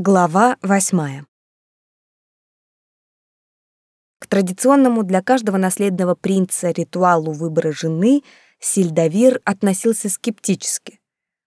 Глава восьмая. К традиционному для каждого наследного принца ритуалу выбора жены Сильдавир относился скептически.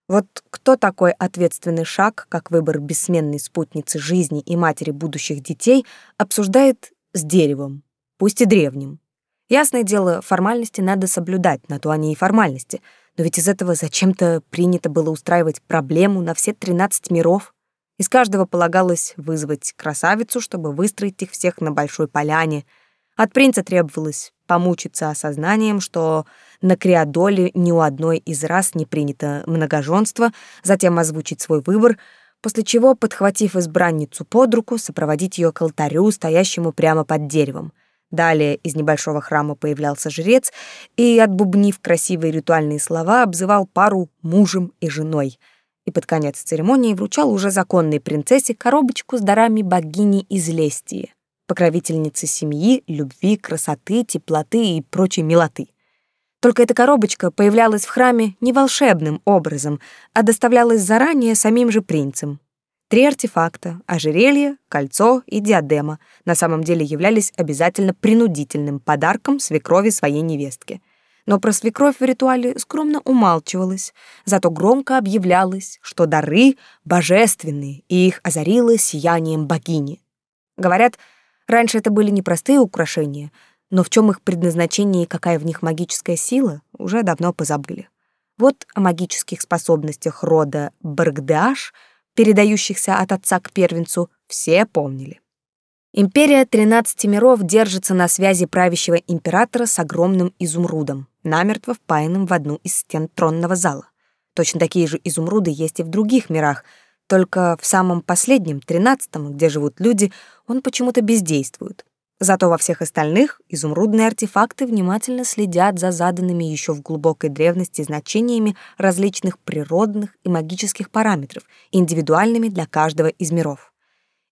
Вот кто такой ответственный шаг, как выбор бессменной спутницы жизни и матери будущих детей, обсуждает с деревом, пусть и древним. Ясное дело, формальности надо соблюдать, на то они и формальности, но ведь из этого зачем-то принято было устраивать проблему на все 13 миров. Из каждого полагалось вызвать красавицу, чтобы выстроить их всех на большой поляне. От принца требовалось помучиться осознанием, что на Криадоле ни у одной из раз не принято многоженство, затем озвучить свой выбор, после чего, подхватив избранницу под руку, сопроводить ее к алтарю, стоящему прямо под деревом. Далее из небольшого храма появлялся жрец и, отбубнив красивые ритуальные слова, обзывал пару мужем и женой — и под конец церемонии вручал уже законной принцессе коробочку с дарами богини из Лестии, покровительницы семьи, любви, красоты, теплоты и прочей милоты. Только эта коробочка появлялась в храме не волшебным образом, а доставлялась заранее самим же принцем. Три артефакта — ожерелье, кольцо и диадема — на самом деле являлись обязательно принудительным подарком свекрови своей невестки — но про свекровь в ритуале скромно умалчивалось, зато громко объявлялось, что дары божественные, и их озарило сиянием богини. Говорят, раньше это были не простые украшения, но в чем их предназначение и какая в них магическая сила, уже давно позабыли. Вот о магических способностях рода Бергдаш, передающихся от отца к первенцу, все помнили. Империя тринадцати миров держится на связи правящего императора с огромным изумрудом, намертво впаянным в одну из стен тронного зала. Точно такие же изумруды есть и в других мирах, только в самом последнем, тринадцатом, где живут люди, он почему-то бездействует. Зато во всех остальных изумрудные артефакты внимательно следят за заданными еще в глубокой древности значениями различных природных и магических параметров, индивидуальными для каждого из миров.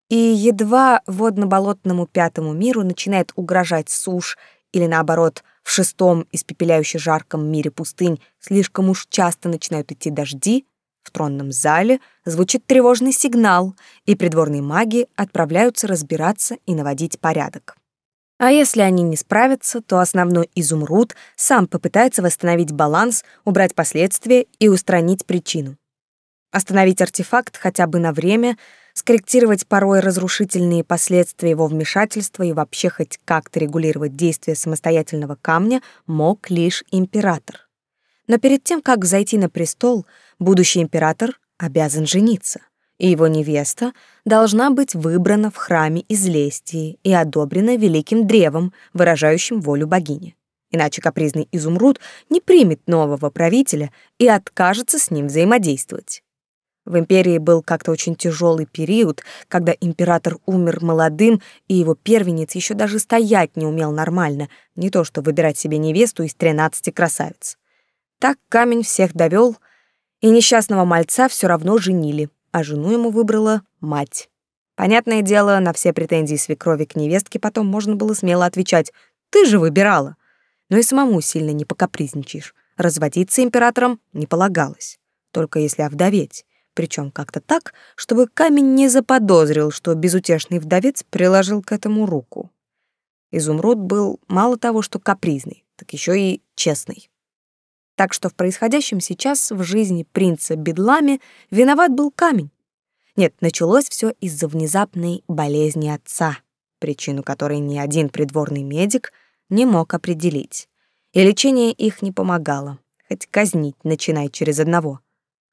И едва водно-болотному пятому миру начинает угрожать сушь или, наоборот, в шестом испепеляюще жарком мире пустынь слишком уж часто начинают идти дожди, в тронном зале звучит тревожный сигнал, и придворные маги отправляются разбираться и наводить порядок. А если они не справятся, то основной изумруд сам попытается восстановить баланс, убрать последствия и устранить причину. Остановить артефакт хотя бы на время — скорректировать порой разрушительные последствия его вмешательства и вообще хоть как-то регулировать действия самостоятельного камня мог лишь император. Но перед тем, как зайти на престол, будущий император обязан жениться, и его невеста должна быть выбрана в храме из Лестии и одобрена великим древом, выражающим волю богини. Иначе капризный изумруд не примет нового правителя и откажется с ним взаимодействовать. В империи был как-то очень тяжелый период, когда император умер молодым, и его первенец еще даже стоять не умел нормально, не то что выбирать себе невесту из тринадцати красавиц. Так камень всех довел, и несчастного мальца все равно женили, а жену ему выбрала мать. Понятное дело, на все претензии свекрови к невестке потом можно было смело отвечать «ты же выбирала». Но и самому сильно не покапризничаешь. Разводиться императором не полагалось, только если овдоветь причем как-то так, чтобы камень не заподозрил, что безутешный вдовец приложил к этому руку. Изумруд был мало того, что капризный, так еще и честный. Так что в происходящем сейчас в жизни принца Бедлами виноват был камень. Нет, началось все из-за внезапной болезни отца, причину которой ни один придворный медик не мог определить. И лечение их не помогало, хоть казнить начинай через одного —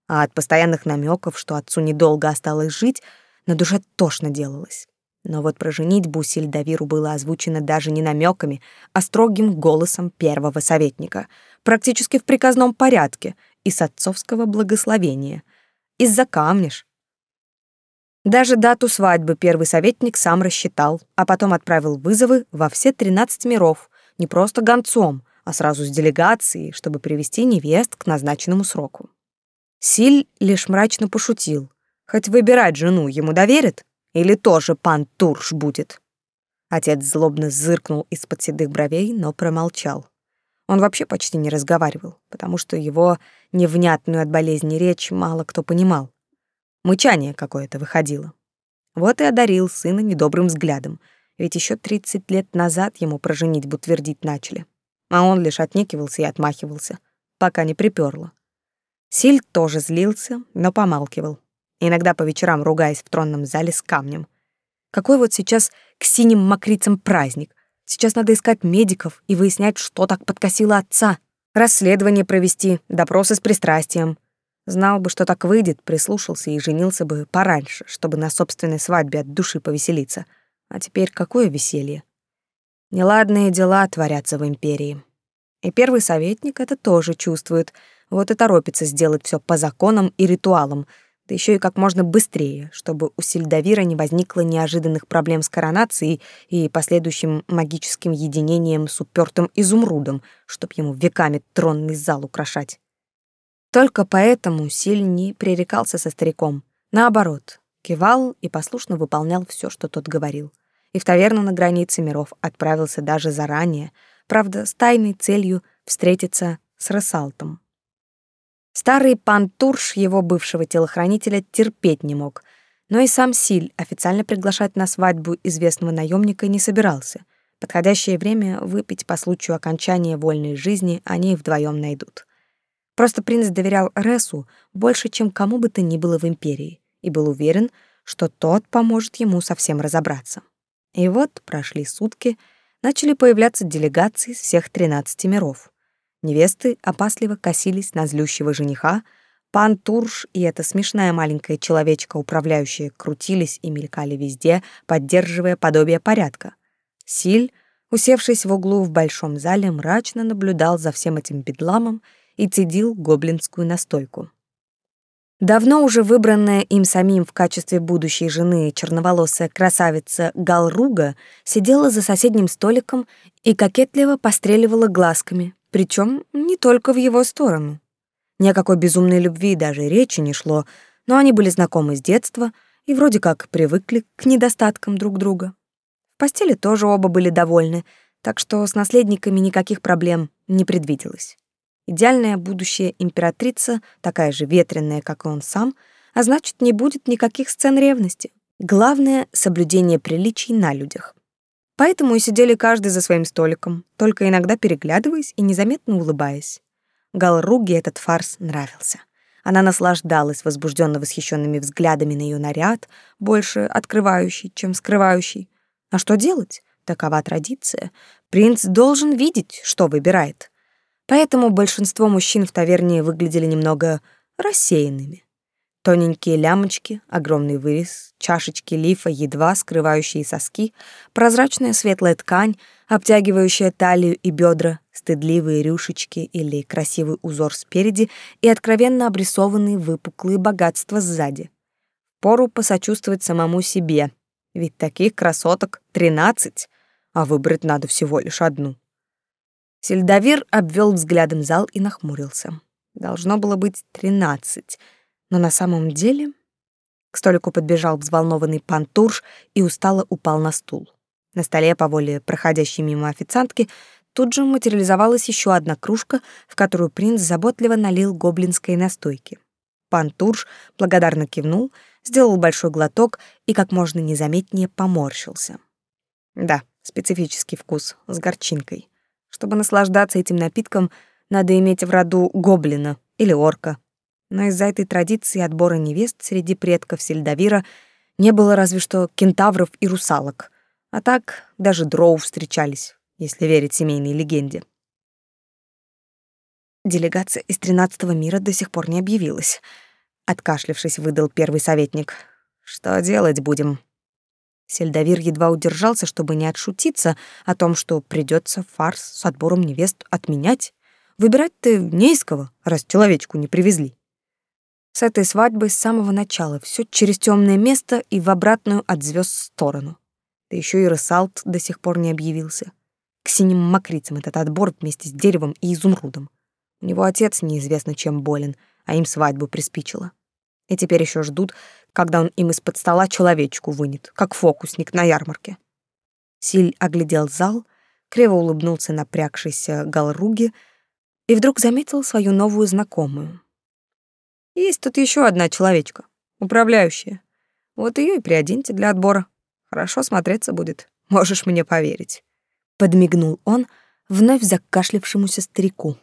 а от постоянных намеков, что отцу недолго осталось жить, на душе тошно делалось. Но вот про женитьбу Сильдавиру было озвучено даже не намеками, а строгим голосом первого советника, практически в приказном порядке и с отцовского благословения. Из-за камнеш. Даже дату свадьбы первый советник сам рассчитал, а потом отправил вызовы во все 13 миров, не просто гонцом, а сразу с делегацией, чтобы привести невест к назначенному сроку. Силь лишь мрачно пошутил. Хоть выбирать жену ему доверят, или тоже пан Турш будет. Отец злобно зыркнул из-под седых бровей, но промолчал. Он вообще почти не разговаривал, потому что его невнятную от болезни речь мало кто понимал. Мычание какое-то выходило. Вот и одарил сына недобрым взглядом, ведь еще тридцать лет назад ему про женитьбу твердить начали. А он лишь отнекивался и отмахивался, пока не приперло. Силь тоже злился, но помалкивал, иногда по вечерам ругаясь в тронном зале с камнем. Какой вот сейчас к синим мокрицам праздник? Сейчас надо искать медиков и выяснять, что так подкосило отца. Расследование провести, допросы с пристрастием. Знал бы, что так выйдет, прислушался и женился бы пораньше, чтобы на собственной свадьбе от души повеселиться. А теперь какое веселье? Неладные дела творятся в империи. И первый советник это тоже чувствует, вот и торопится сделать все по законам и ритуалам, да еще и как можно быстрее, чтобы у Сильдавира не возникло неожиданных проблем с коронацией и последующим магическим единением с упертым изумрудом, чтоб ему веками тронный зал украшать. Только поэтому Силь не пререкался со стариком. Наоборот, кивал и послушно выполнял все, что тот говорил. И в таверну на границе миров отправился даже заранее, правда, с тайной целью встретиться с Ресалтом. Старый пантурш его бывшего телохранителя терпеть не мог, но и сам Силь официально приглашать на свадьбу известного наемника не собирался. Подходящее время выпить по случаю окончания вольной жизни они вдвоем найдут. Просто принц доверял Ресу больше, чем кому бы то ни было в империи, и был уверен, что тот поможет ему совсем разобраться. И вот прошли сутки, начали появляться делегации из всех 13 миров. Невесты опасливо косились на злющего жениха, пан Турш и эта смешная маленькая человечка, управляющая, крутились и мелькали везде, поддерживая подобие порядка. Силь, усевшись в углу в большом зале, мрачно наблюдал за всем этим бедламом и цедил гоблинскую настойку. Давно уже выбранная им самим в качестве будущей жены черноволосая красавица Галруга сидела за соседним столиком и кокетливо постреливала глазками, причем не только в его сторону. Ни о какой безумной любви даже речи не шло, но они были знакомы с детства и вроде как привыкли к недостаткам друг друга. В постели тоже оба были довольны, так что с наследниками никаких проблем не предвиделось. Идеальная будущая императрица, такая же ветреная, как и он сам, а значит, не будет никаких сцен ревности. Главное — соблюдение приличий на людях. Поэтому и сидели каждый за своим столиком, только иногда переглядываясь и незаметно улыбаясь. Галруге этот фарс нравился. Она наслаждалась возбужденно восхищенными взглядами на ее наряд, больше открывающий, чем скрывающий. А что делать? Такова традиция. Принц должен видеть, что выбирает. Поэтому большинство мужчин в таверне выглядели немного рассеянными. Тоненькие лямочки, огромный вырез, чашечки лифа, едва скрывающие соски, прозрачная светлая ткань, обтягивающая талию и бедра, стыдливые рюшечки или красивый узор спереди и откровенно обрисованные выпуклые богатства сзади. Пору посочувствовать самому себе, ведь таких красоток тринадцать, а выбрать надо всего лишь одну. Сельдовир обвел взглядом зал и нахмурился. Должно было быть тринадцать — но на самом деле... К столику подбежал взволнованный пантурш и устало упал на стул. На столе, по воле проходящей мимо официантки, тут же материализовалась еще одна кружка, в которую принц заботливо налил гоблинской настойки. Пантурш благодарно кивнул, сделал большой глоток и как можно незаметнее поморщился. Да, специфический вкус, с горчинкой. Чтобы наслаждаться этим напитком, надо иметь в роду гоблина или орка, но из-за этой традиции отбора невест среди предков Сельдовира не было разве что кентавров и русалок. А так даже дроу встречались, если верить семейной легенде. Делегация из тринадцатого мира до сих пор не объявилась. Откашлившись, выдал первый советник. «Что делать будем?» Сельдовир едва удержался, чтобы не отшутиться о том, что придется фарс с отбором невест отменять. Выбирать-то не из кого, раз человечку не привезли. С этой свадьбы с самого начала все через темное место и в обратную от звезд сторону. Да еще и Ресалт до сих пор не объявился. К синим мокрицам этот отбор вместе с деревом и изумрудом. У него отец неизвестно чем болен, а им свадьбу приспичило. И теперь еще ждут, когда он им из-под стола человечку вынет, как фокусник на ярмарке. Силь оглядел зал, криво улыбнулся напрягшейся Галруге и вдруг заметил свою новую знакомую. Есть тут еще одна человечка, управляющая. Вот ее и приоденьте для отбора. Хорошо смотреться будет, можешь мне поверить. Подмигнул он вновь закашлявшемуся старику.